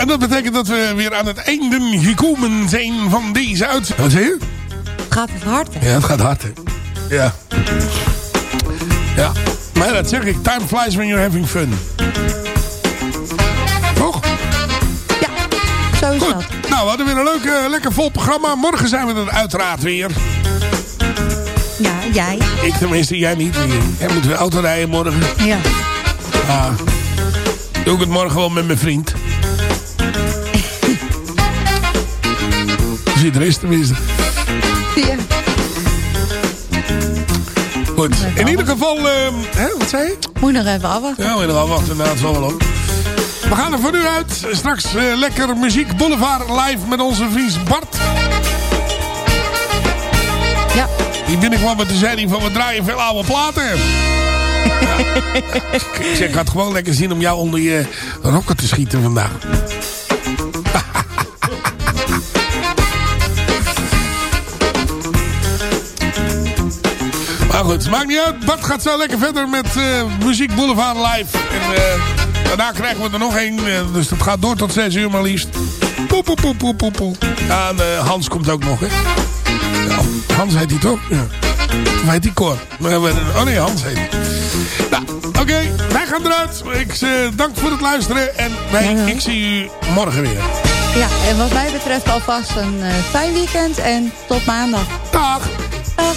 en dat betekent dat we weer aan het einde gekomen zijn van deze uit... Wat zeg je? Het gaat hard, hè? Ja, het gaat hard, hè. Ja. Ja. Maar dat zeg ik. Time flies when you're having fun. Toch? Ja, zo is Goed. dat. Nou, we hadden weer een leuk, eh, lekker vol programma. Morgen zijn we er uiteraard weer. Ja, jij. Ik tenminste, jij niet. Jij moet weer auto rijden morgen. Ja. Ah. Doe ik het morgen wel met mijn vriend. Zie er is tenminste. ja. Goed. In ieder geval, ehm, hè, wat zei je? Moet je nog even afwachten. Ja, we gaan wachten. Nou, het zal wel op. We gaan er voor nu uit. Straks eh, lekker muziek Boulevard live met onze vriend Bart. Ja. Die binnenkwam met de zending van we draaien veel oude platen. Ja. Ik zeg, ik had gewoon lekker zin om jou onder je rokken te schieten vandaag. Maar goed, maakt niet uit. Bart gaat zo lekker verder met eh, Muziek Boulevard live. En eh, daarna krijgen we er nog één. eh, dus dat gaat door tot 6 uur maar liefst. Poe, poe, poe, poe, poe, poe. Ja, en Hans komt ook nog, hè. Ja, Hans heet hij toch? Ja. Of heet hij Cor? Oh nee, Hans heet hij. Nou, oké. wij gaan eruit. Ik dank voor het luisteren. En wij, Ja, ik zie u morgen weer. Ja, en wat mij betreft alvast een fijn weekend en tot maandag. Dag. Dag.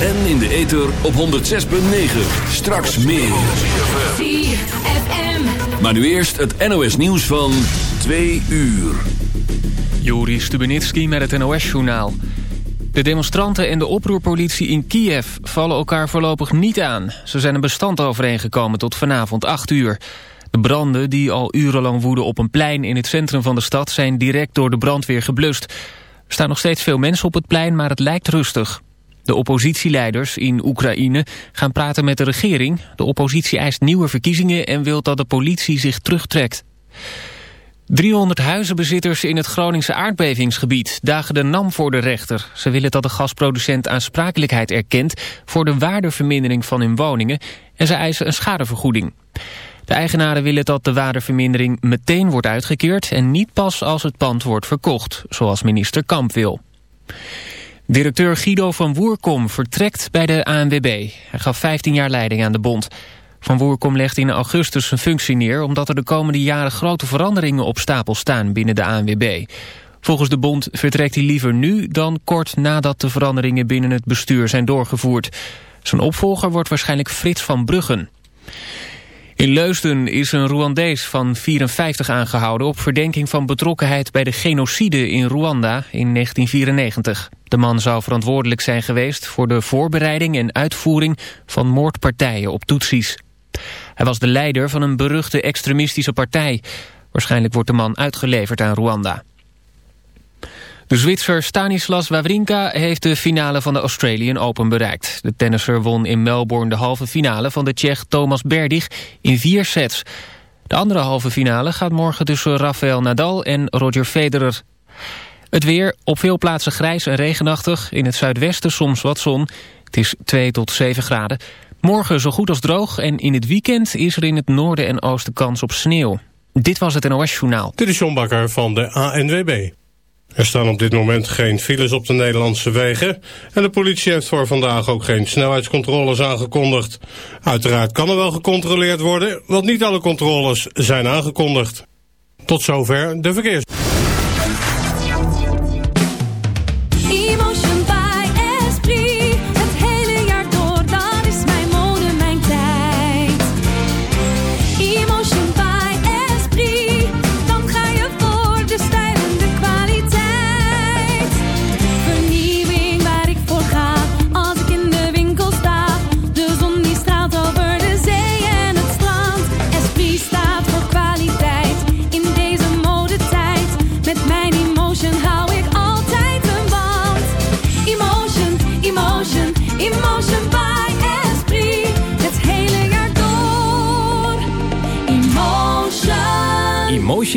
En in de ether op 106.9. Straks meer. Maar nu eerst het NOS nieuws van 2 uur. Juri Stubenitski met het NOS-journaal. De demonstranten en de oproerpolitie in Kiev vallen elkaar voorlopig niet aan. Ze zijn een bestand overeengekomen tot vanavond 8 uur. De branden die al urenlang woeden op een plein in het centrum van de stad... zijn direct door de brandweer geblust. Er staan nog steeds veel mensen op het plein, maar het lijkt rustig. De oppositieleiders in Oekraïne gaan praten met de regering. De oppositie eist nieuwe verkiezingen en wil dat de politie zich terugtrekt. 300 huizenbezitters in het Groningse aardbevingsgebied dagen de NAM voor de rechter. Ze willen dat de gasproducent aansprakelijkheid erkent voor de waardevermindering van hun woningen en ze eisen een schadevergoeding. De eigenaren willen dat de waardevermindering meteen wordt uitgekeerd en niet pas als het pand wordt verkocht, zoals minister Kamp wil. Directeur Guido van Woerkom vertrekt bij de ANWB. Hij gaf 15 jaar leiding aan de bond. Van Woerkom legt in augustus zijn functie neer... omdat er de komende jaren grote veranderingen op stapel staan binnen de ANWB. Volgens de bond vertrekt hij liever nu dan kort nadat de veranderingen binnen het bestuur zijn doorgevoerd. Zijn opvolger wordt waarschijnlijk Frits van Bruggen. In Leusden is een Rwandees van 54 aangehouden... op verdenking van betrokkenheid bij de genocide in Rwanda in 1994. De man zou verantwoordelijk zijn geweest... voor de voorbereiding en uitvoering van moordpartijen op Tutsis. Hij was de leider van een beruchte extremistische partij. Waarschijnlijk wordt de man uitgeleverd aan Rwanda. De Zwitser Stanislas Wawrinka heeft de finale van de Australian Open bereikt. De tennisser won in Melbourne de halve finale van de Tsjech Thomas Berdych in vier sets. De andere halve finale gaat morgen tussen Rafael Nadal en Roger Federer. Het weer op veel plaatsen grijs en regenachtig. In het zuidwesten soms wat zon. Het is 2 tot 7 graden. Morgen zo goed als droog en in het weekend is er in het noorden en oosten kans op sneeuw. Dit was het NOS Journaal. Dit is John Bakker van de ANWB. Er staan op dit moment geen files op de Nederlandse wegen... en de politie heeft voor vandaag ook geen snelheidscontroles aangekondigd. Uiteraard kan er wel gecontroleerd worden, want niet alle controles zijn aangekondigd. Tot zover de verkeers.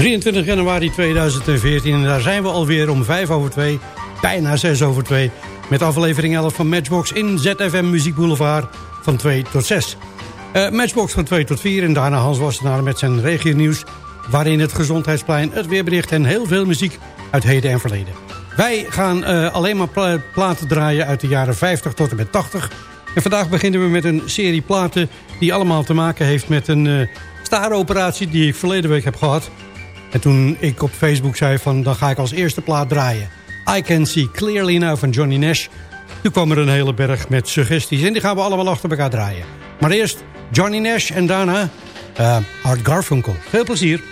23 januari 2014 en daar zijn we alweer om 5 over 2, bijna 6 over 2... met aflevering 11 van Matchbox in ZFM Muziek Boulevard van 2 tot 6. Eh, Matchbox van 2 tot 4 en daarna Hans Wassenaar met zijn regionieuws... waarin het Gezondheidsplein, het weerbericht en heel veel muziek uit heden en verleden. Wij gaan eh, alleen maar pla- platen draaien uit de jaren 50 tot en met 80... En vandaag beginnen we met een serie platen die allemaal te maken heeft met een uh, staaroperatie die ik verleden week heb gehad. En toen ik op Facebook zei van dan ga ik als eerste plaat draaien. I Can See Clearly Now van Johnny Nash. Toen kwam er een hele berg met suggesties en die gaan we allemaal achter elkaar draaien. Maar eerst Johnny Nash en daarna uh, Art Garfunkel. Veel plezier.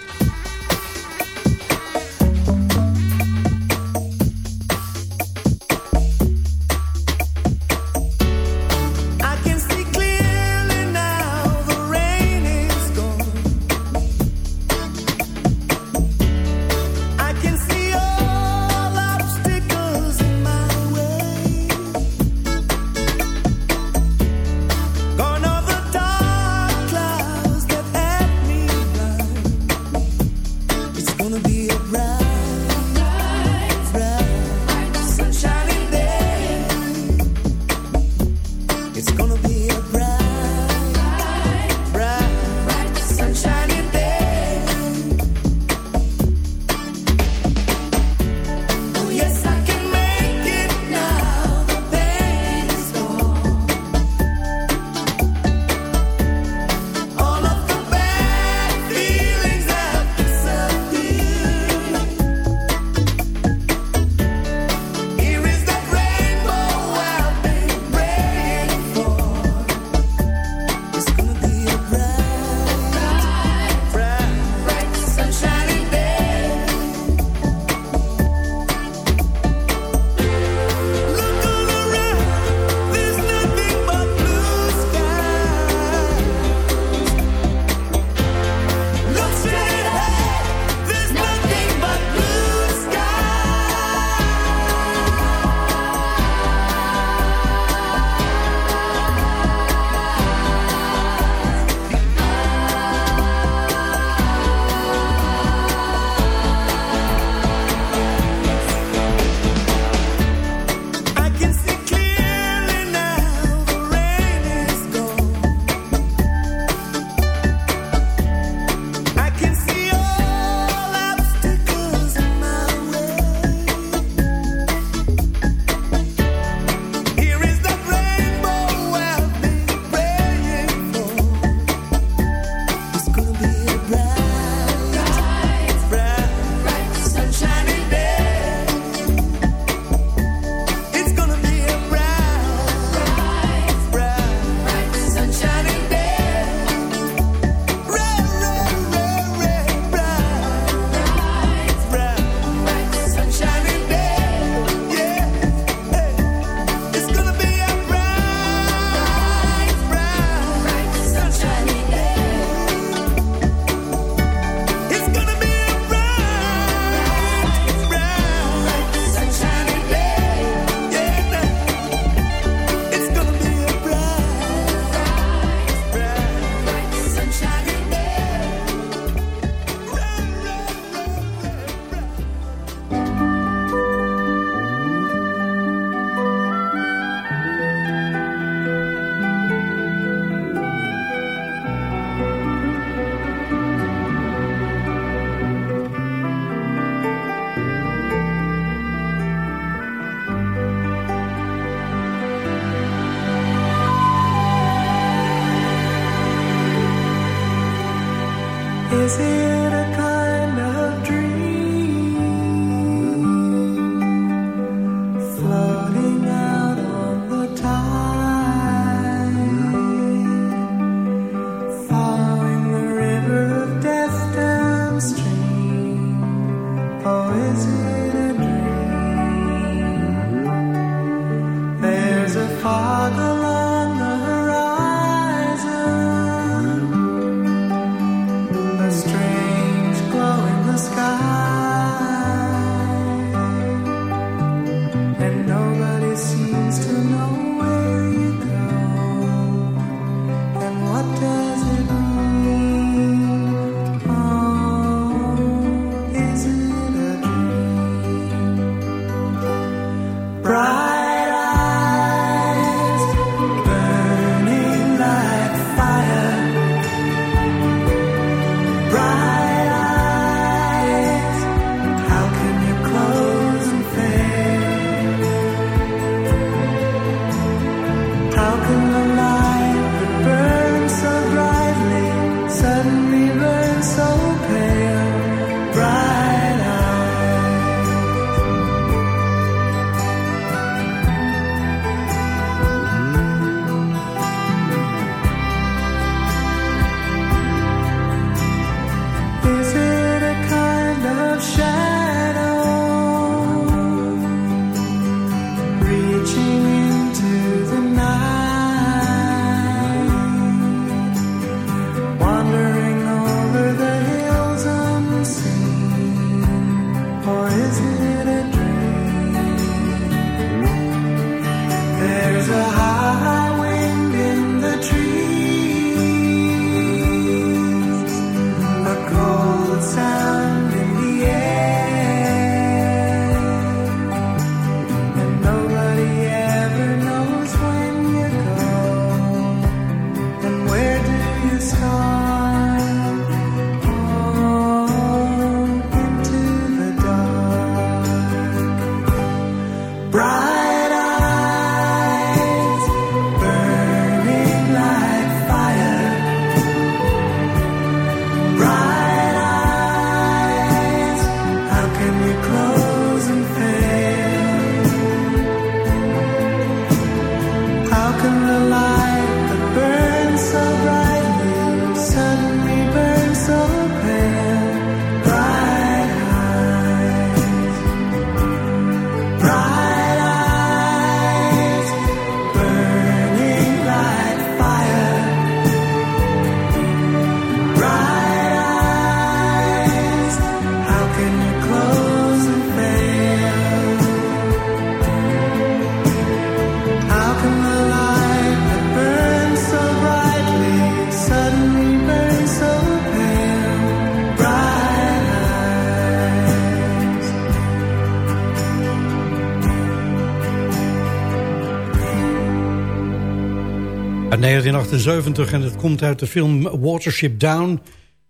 1978 en het komt uit de film Watership Down.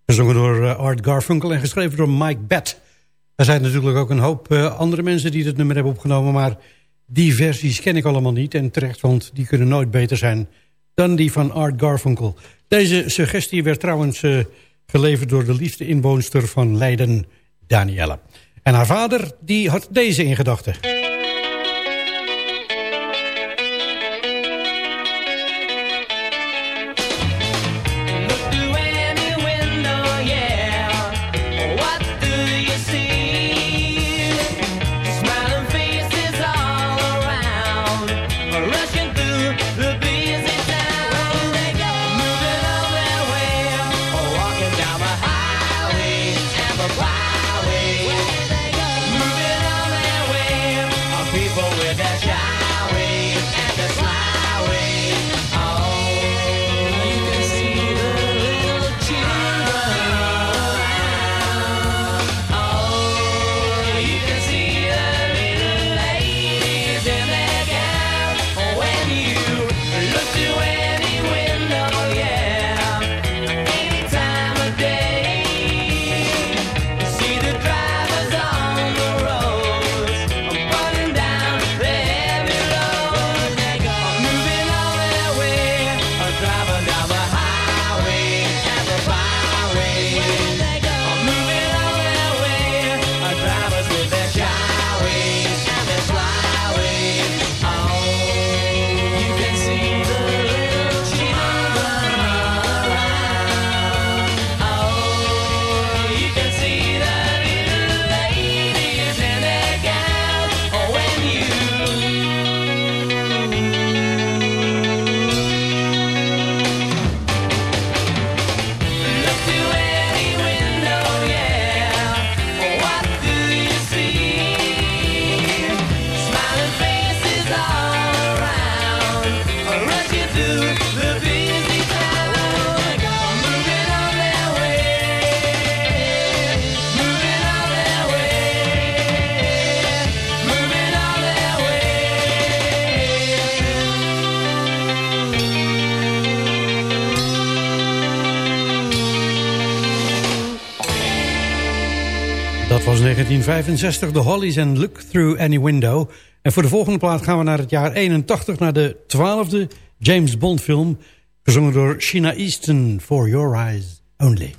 Gezongen door eh, Art Garfunkel en geschreven door Mike Bett. Er zijn natuurlijk ook een hoop eh, andere mensen die dit nummer hebben opgenomen... maar die versies ken ik allemaal niet en terecht... want die kunnen nooit beter zijn dan die van Art Garfunkel. Deze suggestie werd trouwens eh, geleverd door de liefste inwoonster van Leiden, Danielle. En haar vader die had deze in gedachten. 1965, The Hollies en Look Through Any Window. En voor de volgende plaat gaan we naar het jaar 81... naar de twaalfde James Bond film... gezongen door Sheena Easton, For Your Eyes Only.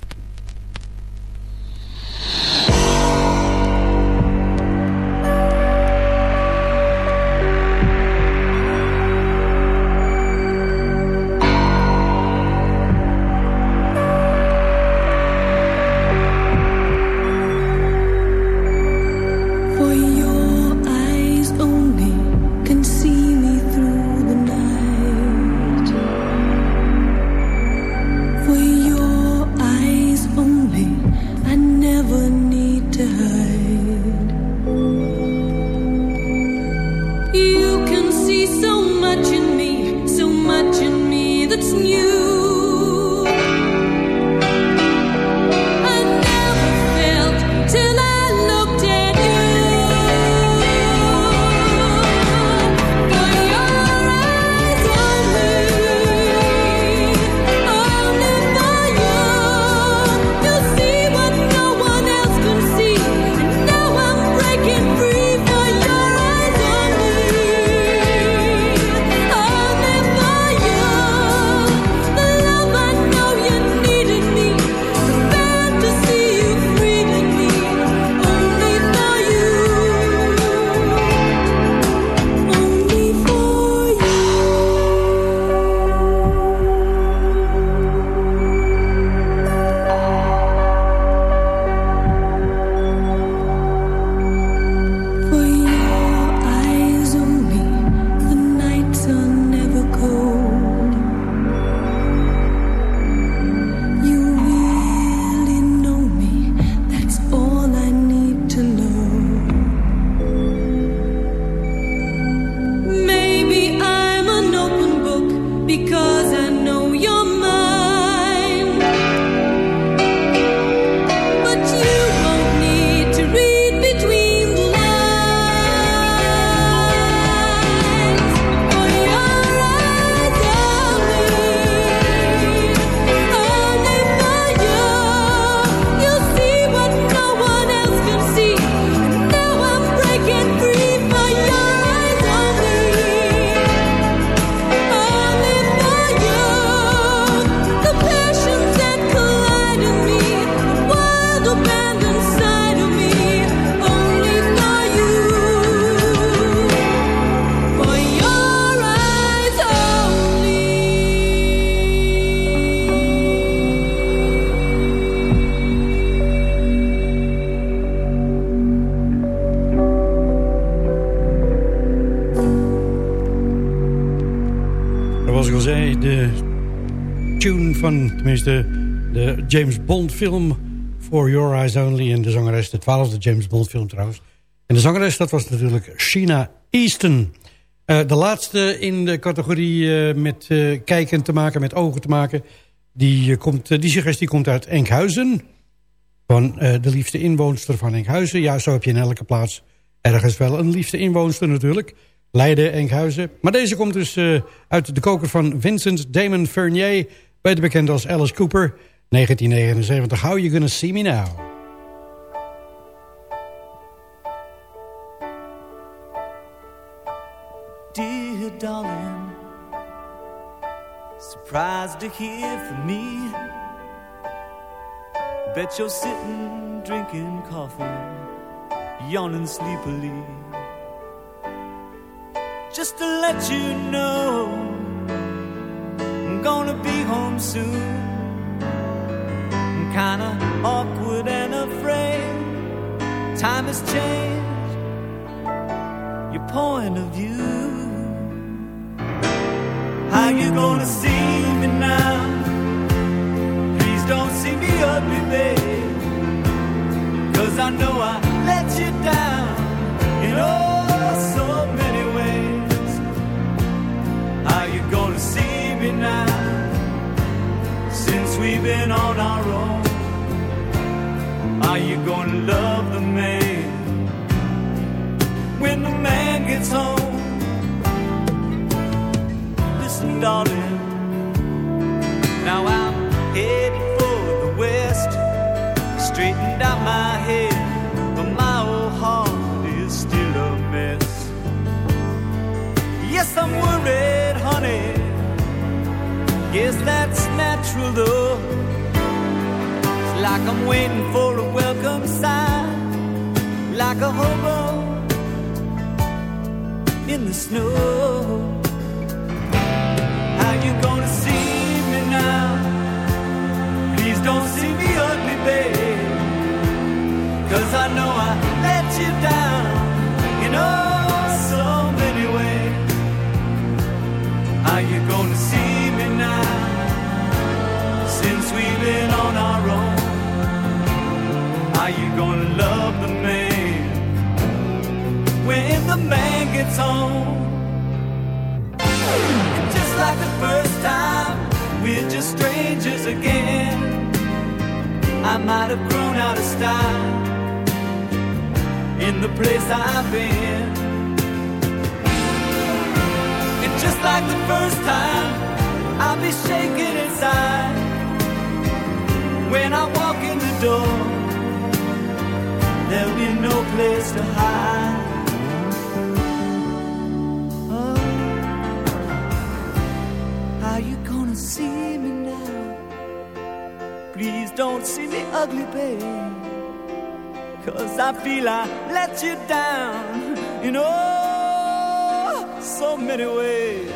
James Bond film For Your Eyes Only. En de zangeres, de twaalfde James Bond film trouwens. En de zangeres, dat was natuurlijk Sheena Easton. Eh, de laatste in de categorie eh, met eh, kijken te maken, met ogen te maken. Die, komt, die suggestie komt uit Enkhuizen. Van de liefste inwoonster van Enkhuizen. Ja, zo heb je in elke plaats ergens wel een liefste inwoonster natuurlijk. Leiden, Enkhuizen. Maar deze komt dus uit de koker van Vincent Damon Fernier. Beter bekend als Alice Cooper. 1979, How You Gonna See Me Now? Dear darling, surprised to hear from me. Bet you're sitting drinking coffee, yawning sleepily. Just to let you know, I'm gonna be home soon. Kinda awkward and afraid. Time has changed your point of view. How you gonna see me now? Please don't see me ugly, babe. Cause I know I let you down in oh so we've been on our own. Are you gonna love the man when the man gets home? Listen, darling, now I'm heading for the west. Straightened out my head, but my old heart is still a mess. Yes, I'm worried, honey. Guess that's natural. It's like I'm waiting for a welcome sign, like a hobo in the snow. How you gonna see me now? Please don't see me ugly, babe. Cause I know I let you down in oh We've been on our own. How you gonna love the man when the man gets home? And Just like the first time, we're just strangers again. I might have grown out of style in the place I've been. And just like the first time, I'll be shaking inside when I walk in the door. There'll be no place to hide. Oh, how you gonna see me now? Please don't see me ugly, babe. Cause I feel I let you down in oh so many ways.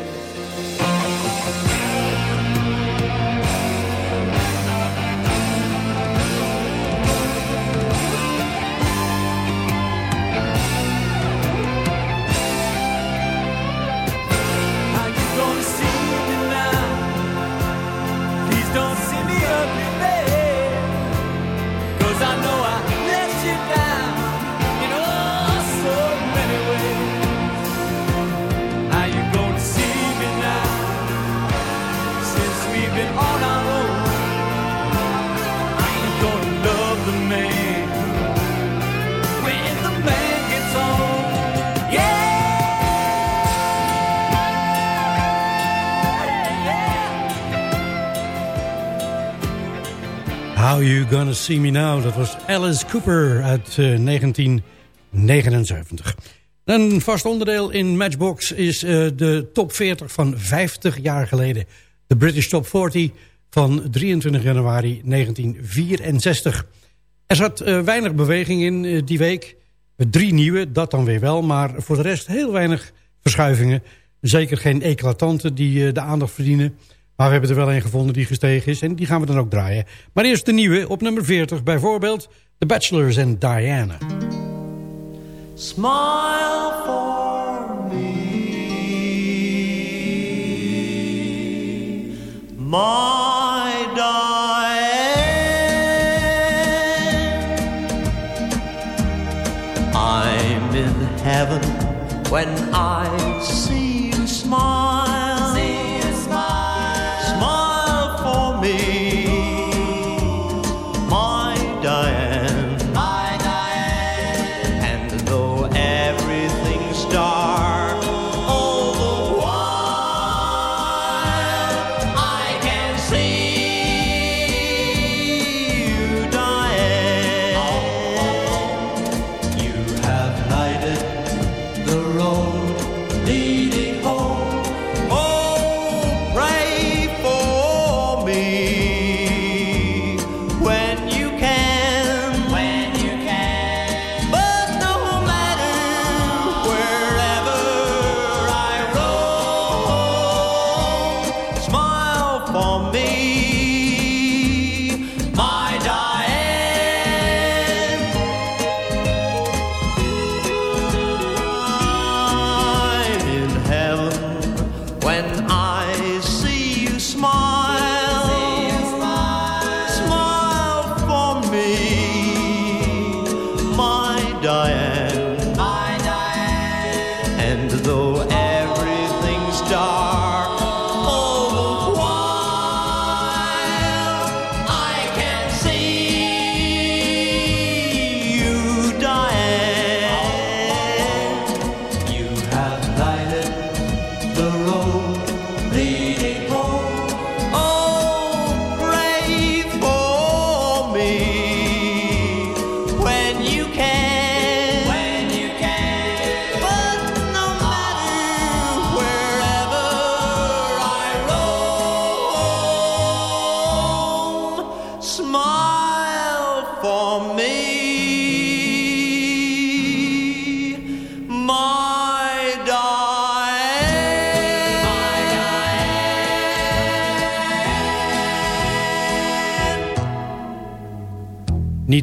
How You Gonna See Me Now, dat was Alice Cooper uit eh, 1979. Een vast onderdeel in Matchbox is eh, de top 40 van 50 jaar geleden. De British Top 40 van 23 januari 1964. Er zat eh, weinig beweging in eh, die week. Drie nieuwe, dat dan weer wel. Maar voor de rest heel weinig verschuivingen. Zeker geen eclatante die eh, de aandacht verdienen. Maar we hebben er wel een gevonden die gestegen is. En die gaan we dan ook draaien. Maar eerst de nieuwe op nummer 40. Bijvoorbeeld The Bachelors en Diana. Smile for me, my Diane. I'm in heaven when I see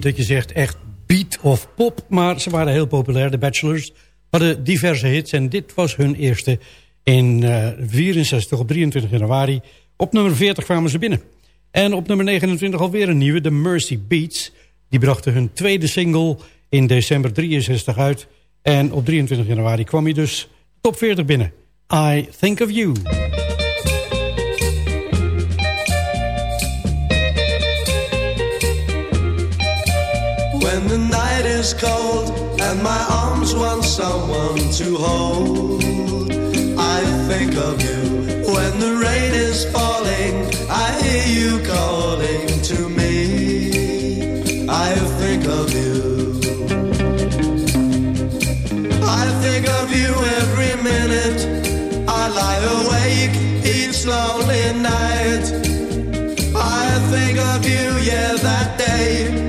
Dat je zegt echt beat of pop, maar ze waren heel populair. De Bachelors hadden diverse hits en dit was hun eerste in uh, 64 op 23 januari. Op nummer 40 kwamen ze binnen. En op nummer 29 alweer een nieuwe, de Mercy Beats. Die brachten hun tweede single in december 63 uit. En op 23 januari kwam hij dus top 40 binnen. I Think of You. When the night is cold and my arms want someone to hold, I think of you. When the rain is falling, I hear you calling to me. I think of you. I think of you every minute. I lie awake each lonely night. I think of you, yeah, that day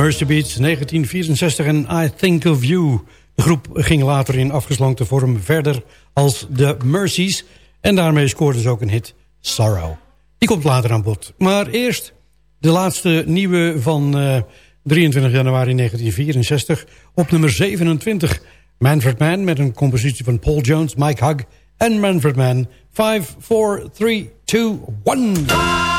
Mercy Beats 1964 en I Think of You. De groep ging later in afgeslankte vorm verder als de Mercies. En daarmee scoorden ze ook een hit, Sorrow. Die komt later aan bod. Maar eerst de laatste nieuwe van uh, 23 januari 1964. Op nummer 27, Manfred Mann met een compositie van Paul Jones, Mike Hug en Manfred Mann. 5, 4, 3, 2, 1.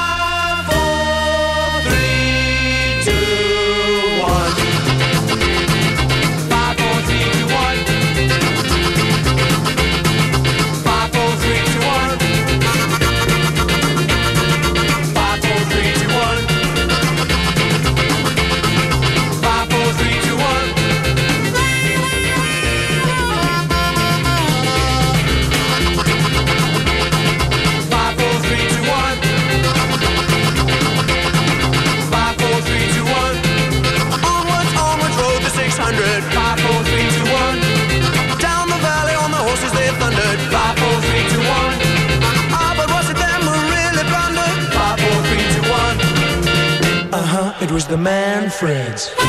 friends.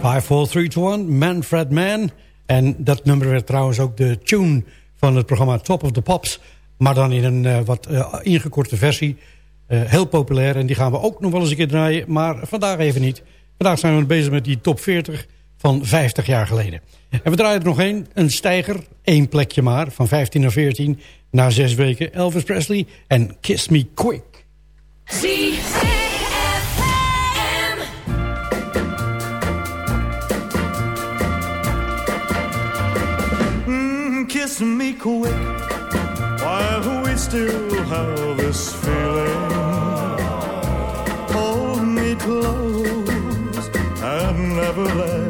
Five, four, three, two, one, Manfred Man. En dat nummer werd trouwens ook de tune van het programma Top of the Pops. Maar dan in een eh, wat eh, ingekorte versie. Eh, heel populair en die gaan we ook nog wel eens een keer draaien. Maar vandaag even niet. Vandaag zijn we bezig met die top 40 van 50 jaar geleden. En we draaien er nog één, een stijger, één plekje maar, van 15 naar 14, na zes weken. Elvis Presley en Kiss Me Quick. Mm, kiss me quick while we still have this feeling. Hold me close and never let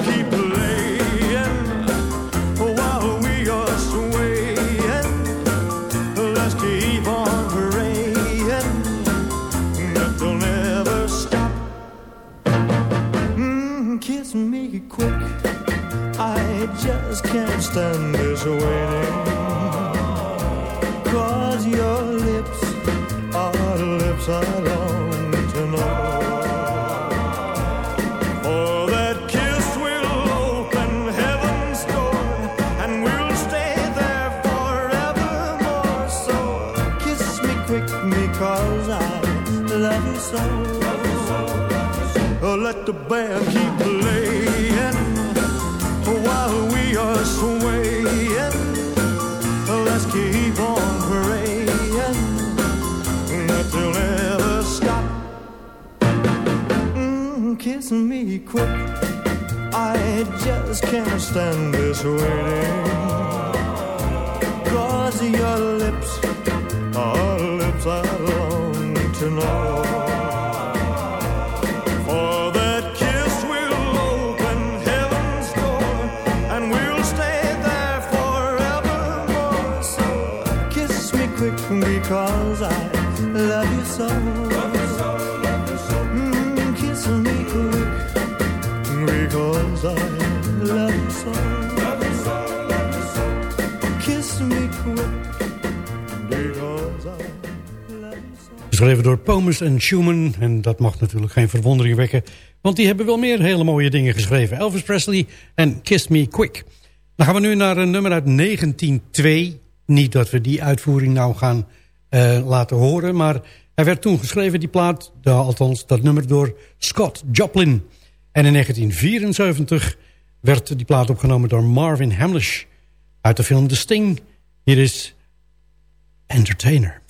stand this waiting. Cause your lips are lips I we are swaying. Let's keep on praying that they'll never stop. Mm, kiss me quick. I just can't stand this waiting. Cause your lips are lips I Geschreven door Pomus en Schumann. En dat mag natuurlijk geen verwondering wekken. Want die hebben wel meer hele mooie dingen geschreven. Elvis Presley en Kiss Me Quick. Dan gaan we nu naar een nummer uit 1902. Niet dat we die uitvoering nou gaan eh, laten horen. Maar hij werd toen geschreven, die plaat. de- althans, dat nummer door Scott Joplin. En in 1974 werd die plaat opgenomen door Marvin Hamlish. Uit de film The Sting. Hier is Entertainer.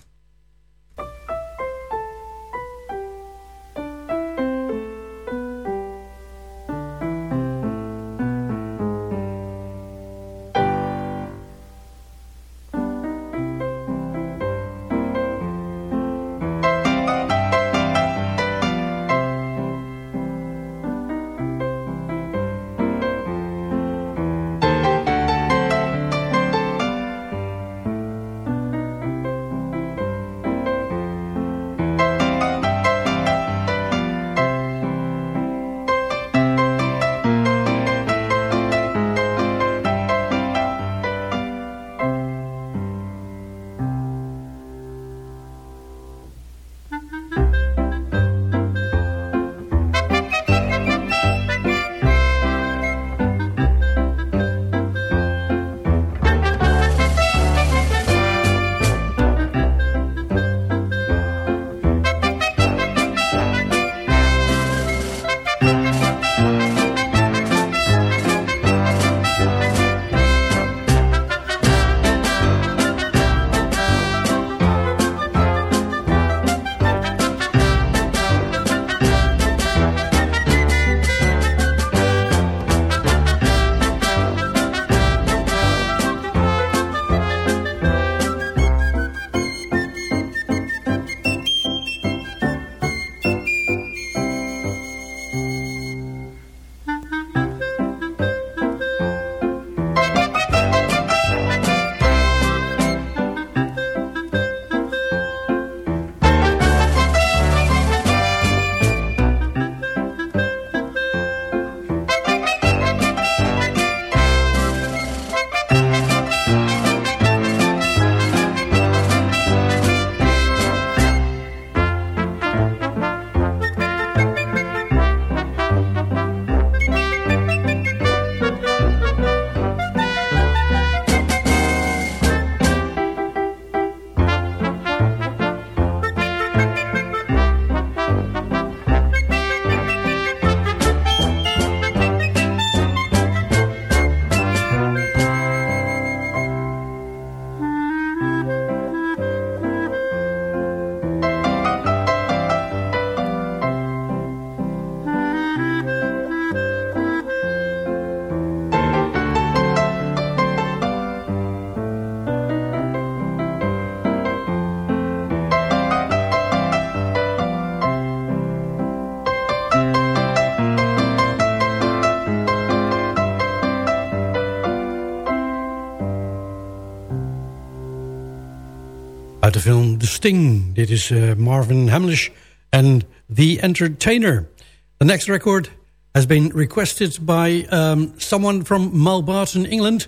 film The Sting. Dit is uh, Marvin Hamlish and The Entertainer. The next record has been requested by um, someone from Malbarton, England,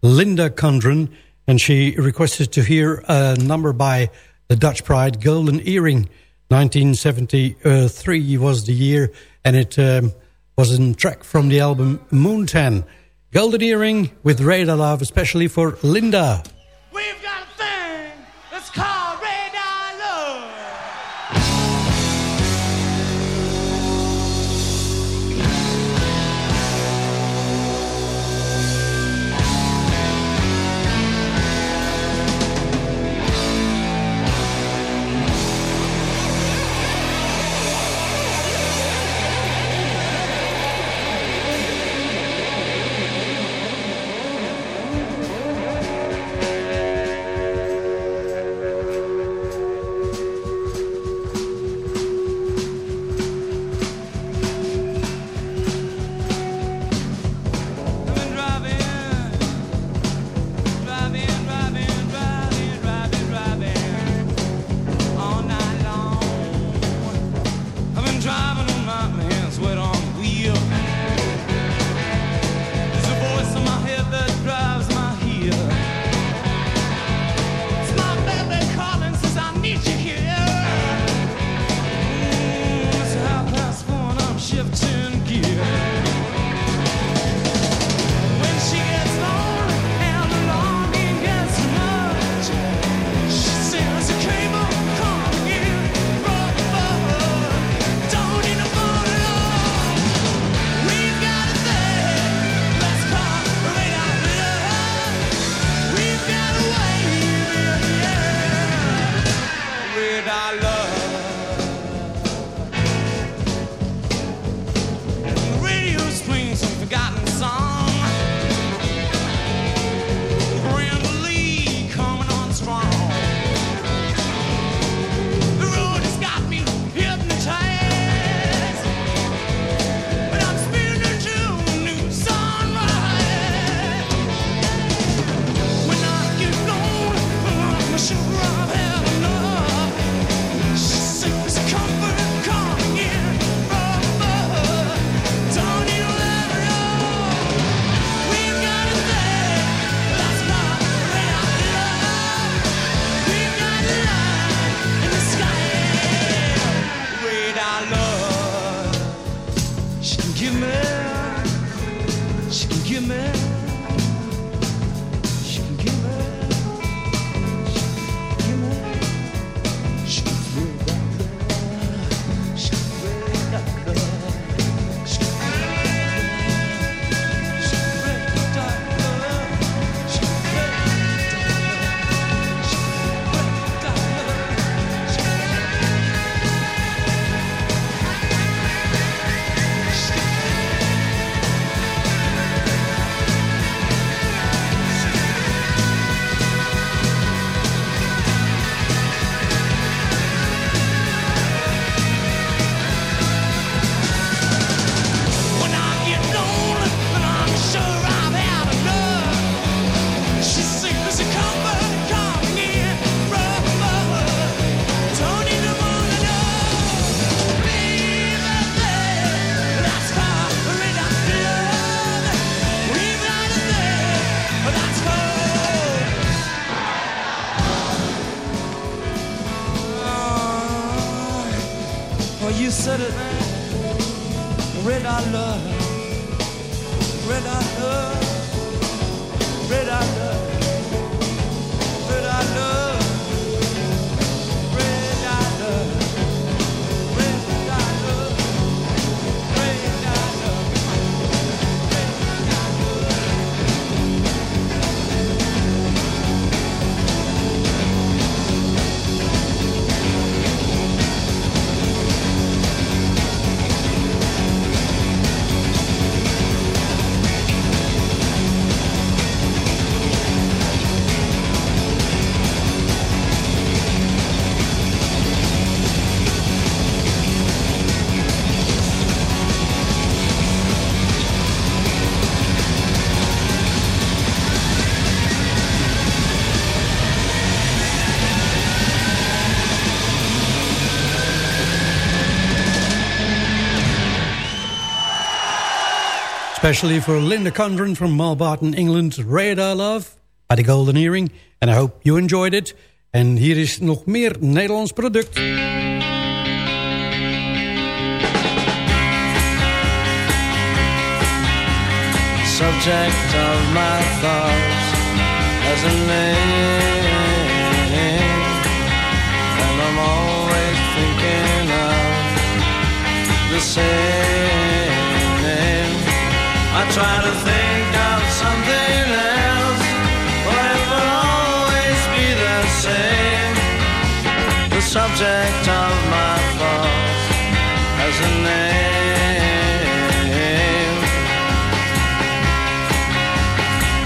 Linda Condren, and she requested to hear a number by the Dutch Pride, Golden Earring. 1973 was the year, and it um, was a track from the album Moontan. Golden Earring with Radar Love, especially for Linda. Let's call. Especially for Linda Condren from Malbarton, England. Radar Love by the Golden Earring. And I hope you enjoyed it. En hier is nog meer Nederlands product. subject of my thoughts has a name, and I'm always thinking of the same. I try to think of something else, but it will always be the same. The subject of my thoughts has a name.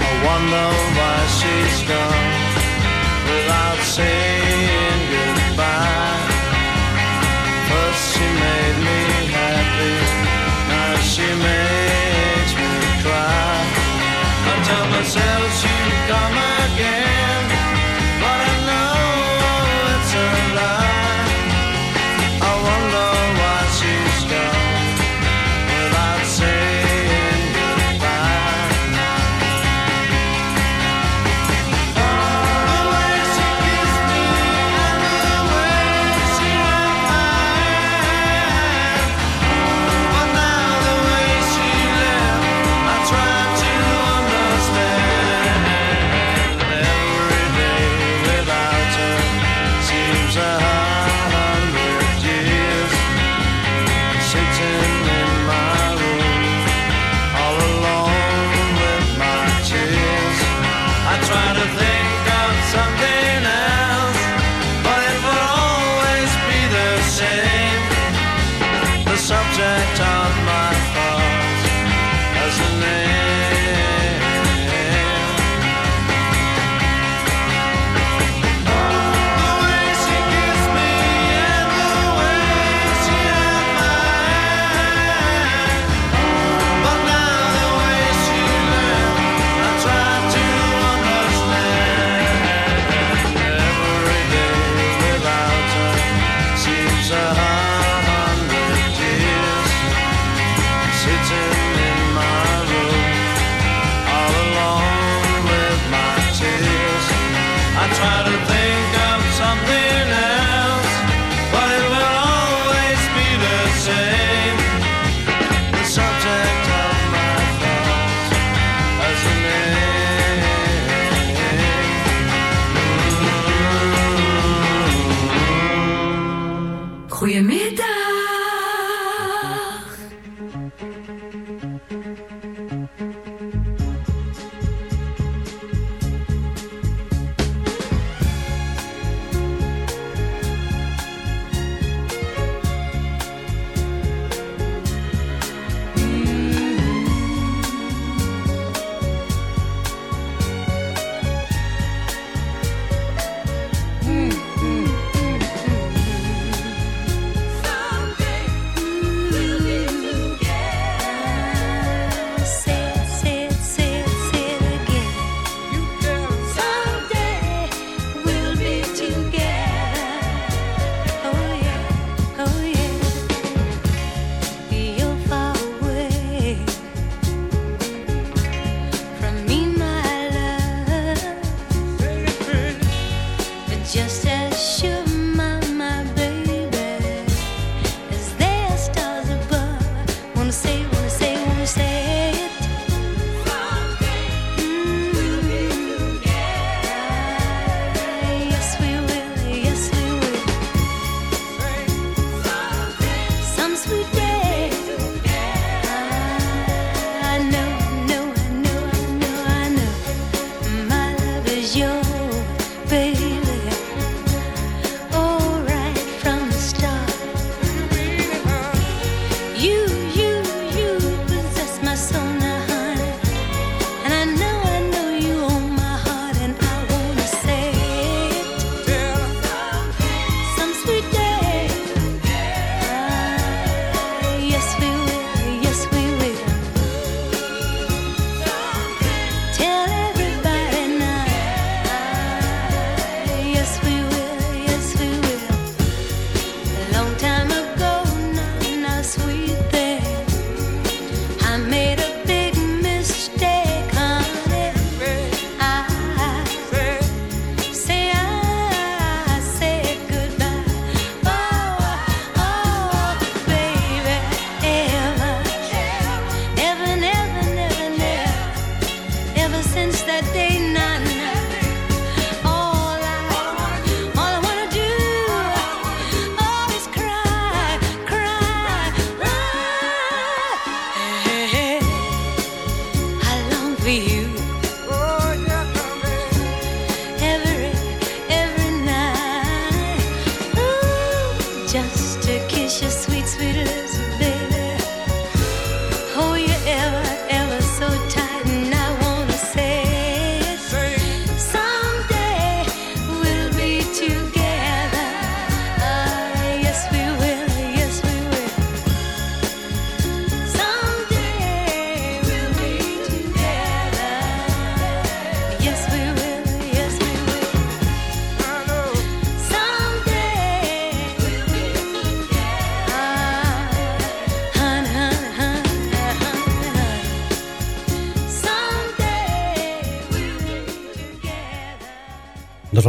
I wonder why she's gone without saying goodbye. She made me happy, she. I tell myself she'll come again,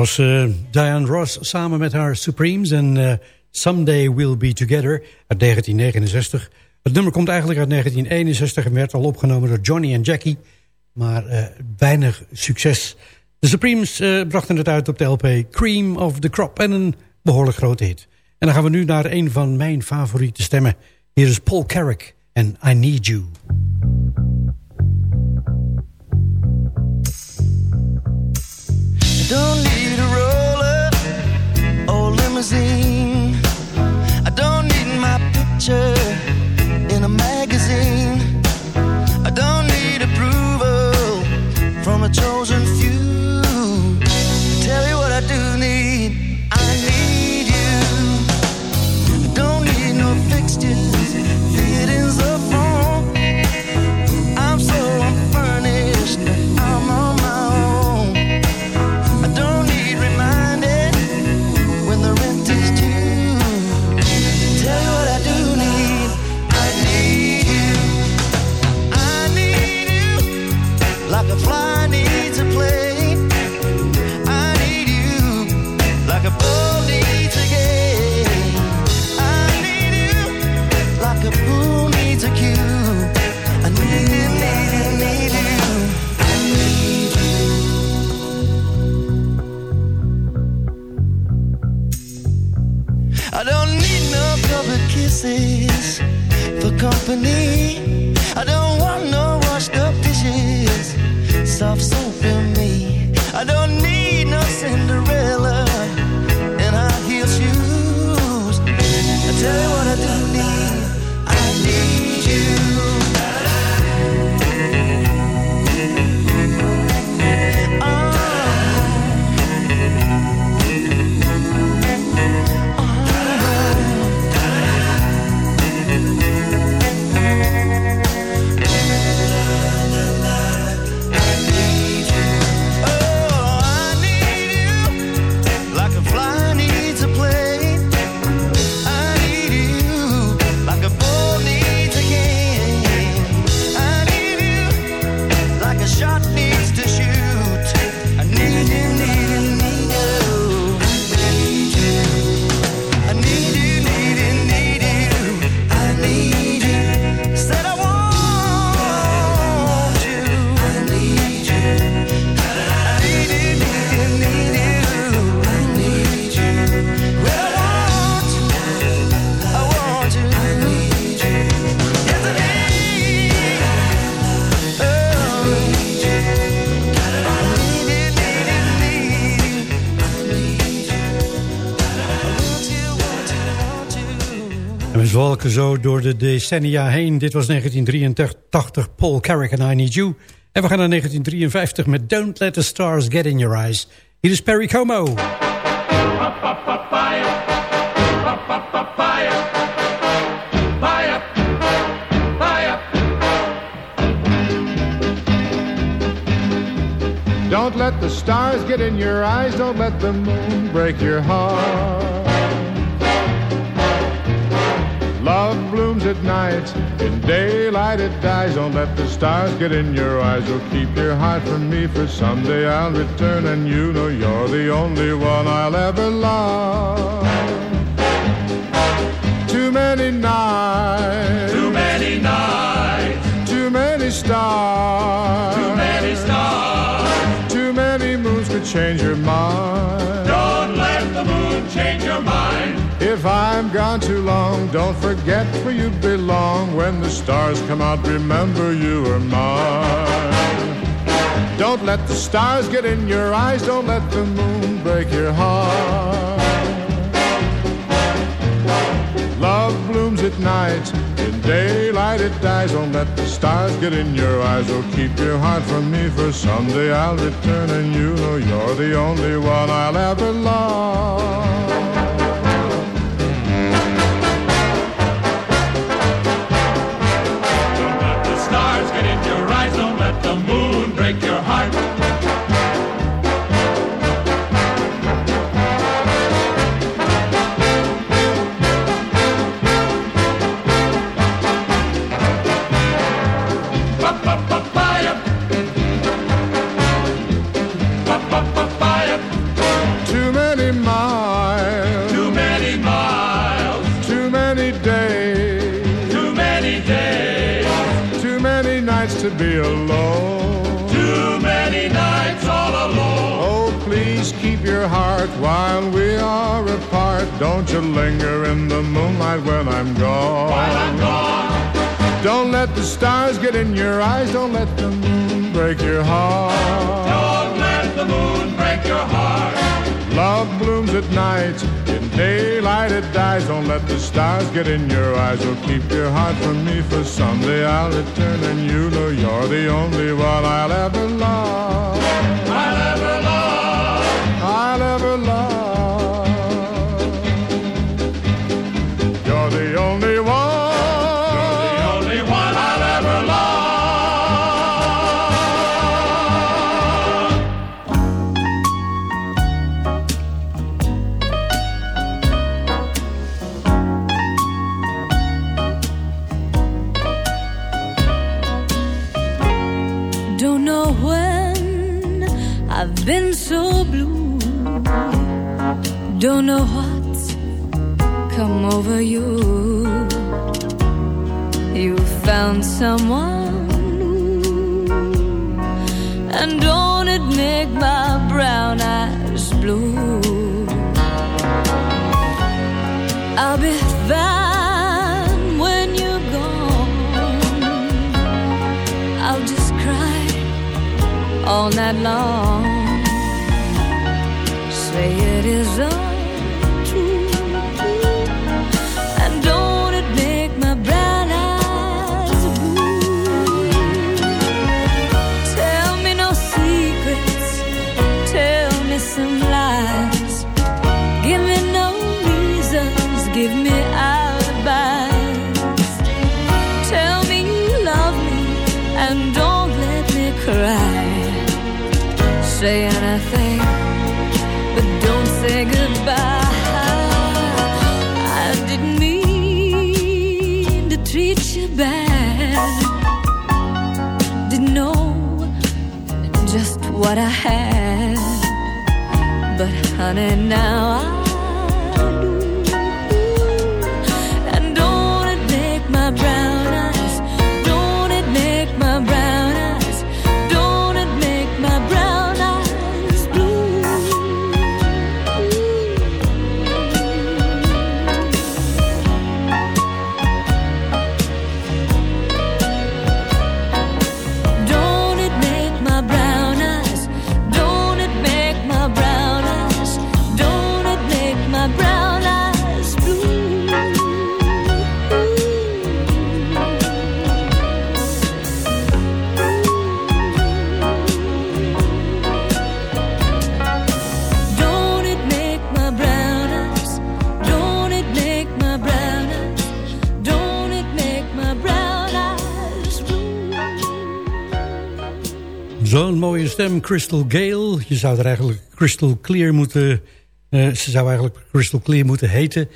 was eh, Diane Ross samen met haar Supremes en eh, Someday We'll Be Together uit 1969. Het nummer komt eigenlijk uit 1961 en werd al opgenomen door Johnny en Jackie. Maar eh, weinig succes. De Supremes brachten het uit op de LP Cream of the Crop en een behoorlijk grote hit. En dan gaan we nu naar een van mijn favoriete stemmen. Hier is Paul Carrick en I Need You. Limousine. I don't need my picture zwalken zo door de decennia heen. Dit was 1983, Paul Carrick en I Need You. En we gaan naar 1953 met Don't Let the Stars Get In Your Eyes. Hier is Perry Como. Don't let the stars get in your eyes. Don't let the moon break your heart. Love blooms at night. In daylight it dies. Don't let the stars get in your eyes. Or keep your heart from me. For someday I'll return and you know you're the only one I'll ever love. Too many nights. Too many nights. Too many stars. Too many stars. Too many moons could change your mind. Don't let the moon change your mind. If I'm gone too long, don't forget where you belong. When the stars come out, remember you are mine. Don't let the stars get in your eyes. Don't let the moon break your heart. Love blooms at night. In daylight it dies. Don't let the stars get in your eyes. Or keep your heart from me. For someday I'll return and you know you're the only one I'll ever love. Don't you linger in the moonlight when I'm gone. While I'm gone. Don't let the stars get in your eyes. Don't let the moon break your heart. Don't let the moon break your heart. Love blooms at night. In daylight it dies. Don't let the stars get in your eyes. Or keep your heart from me for someday I'll return and you know you're the only one I'll ever love. You. You found someone new. And don't it make my brown eyes blue? I'll be fine when you're gone. I'll just cry all night long. Say it is untrue. Had. But honey, now I Crystal Gale. Je zou er eigenlijk Crystal Clear moeten... eh, ze zou eigenlijk Crystal Clear moeten heten.